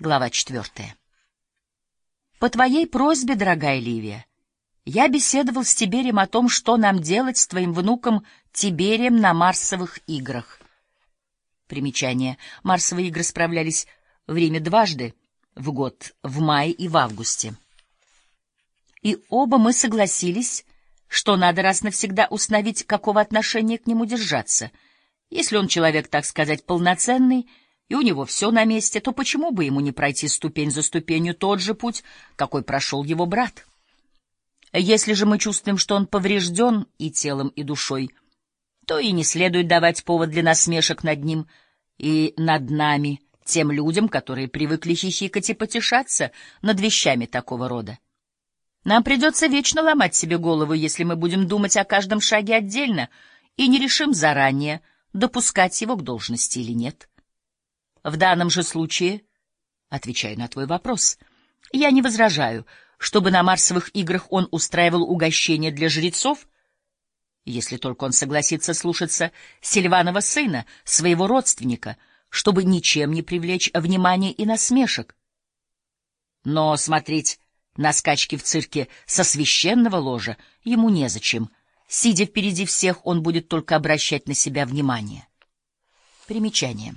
Глава четвертая. По твоей просьбе, дорогая Ливия, я беседовал с Тиберием о том, что нам делать с твоим внуком Тиберием на Марсовых играх. Примечание. Марсовые игры справлялись в Риме дважды в год, в мае и в августе. И оба мы согласились, что надо раз навсегда установить, какого отношения к нему держаться. Если он человек, так сказать, полноценный, и у него все на месте, то почему бы ему не пройти ступень за ступенью тот же путь, какой прошел его брат? Если же мы чувствуем, что он поврежден и телом, и душой, то и не следует давать повод для насмешек над ним и над нами, тем людям, которые привыкли хихикать и потешаться над вещами такого рода. Нам придется вечно ломать себе голову, если мы будем думать о каждом шаге отдельно и не решим заранее, допускать его к должности или нет. В данном же случае, отвечаю на твой вопрос, я не возражаю, чтобы на Марсовых играх он устраивал угощение для жрецов, если только он согласится слушаться Сильванова сына, своего родственника, чтобы ничем не привлечь внимания и насмешек. Но смотреть на скачки в цирке со священного ложа ему незачем. Сидя впереди всех, он будет только обращать на себя внимание. Примечание.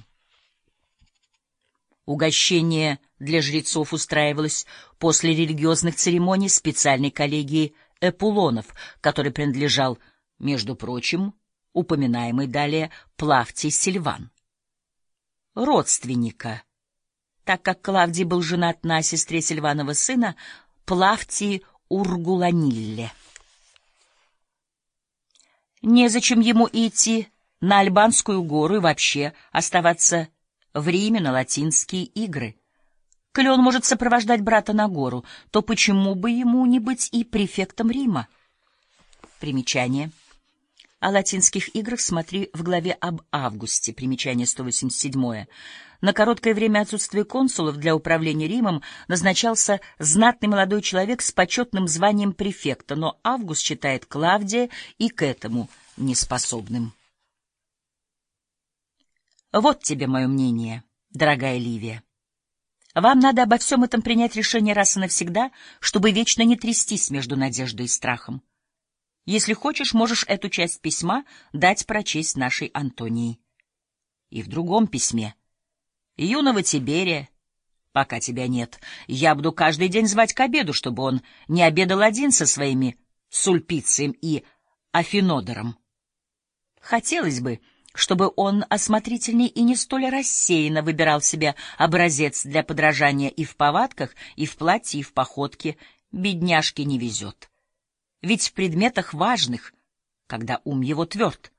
Угощение для жрецов устраивалось после религиозных церемоний специальной коллегии эпулонов, который принадлежал, между прочим, упоминаемый далее Плавтий Сильван. Родственника. Так как Клавдий был женат на сестре Сильванова сына, Плавтии Ургуланилле. Незачем ему идти на Альбанскую гору и вообще оставаться в Риме на латинские игры. Коли он может сопровождать брата на гору, то почему бы ему не быть и префектом Рима? Примечание. О латинских играх смотри в главе об августе, примечание 187. На короткое время отсутствия консулов для управления Римом назначался знатный молодой человек с почетным званием префекта, но Август считает Клавдия и к этому неспособным. Вот тебе мое мнение, дорогая Ливия. Вам надо обо всем этом принять решение раз и навсегда, чтобы вечно не трястись между надеждой и страхом. Если хочешь, можешь эту часть письма дать прочесть нашей Антонии. И в другом письме. Юного Тиберия, пока тебя нет, я буду каждый день звать к обеду, чтобы он не обедал один со своими Сульпицием и Афинодором. Хотелось бы, чтобы он осмотрительней и не столь рассеянно выбирал себе образец для подражания и в повадках, и в платье, и в походке. Бедняжке не везет. Ведь в предметах важных, когда ум его тверд,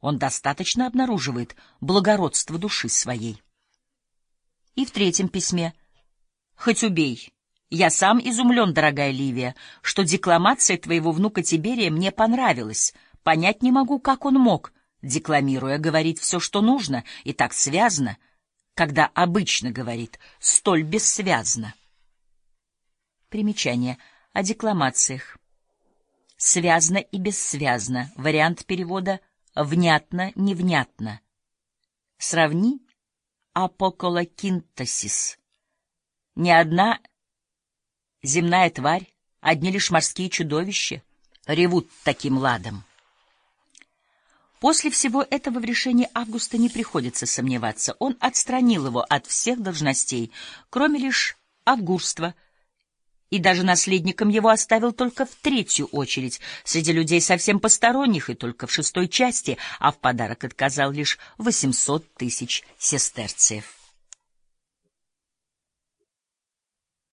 он достаточно обнаруживает благородство души своей. И в третьем письме «Хоть убей, я сам изумлен, дорогая Ливия, что декламация твоего внука Тиберия мне понравилась, понять не могу, как он мог» декламируя, говорить все, что нужно, и так связно, когда обычно говорит столь бессвязно. Примечание о декламациях. Связно и бессвязно. Вариант перевода внятно, невнятно. Сравни апоколокинтосис. Ни одна земная тварь, одни лишь морские чудовища ревут таким ладом. После всего этого в решении Августа не приходится сомневаться. Он отстранил его от всех должностей, кроме лишь авгурства, и даже наследником его оставил только в третью очередь, среди людей совсем посторонних и только в шестой части, а в подарок отказал лишь 800 тысяч сестерциев.